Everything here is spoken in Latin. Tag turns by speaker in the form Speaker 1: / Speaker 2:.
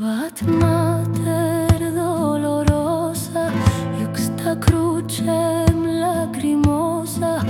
Speaker 1: Stabat mater dolorosa, iuxta crucem lacrimosa,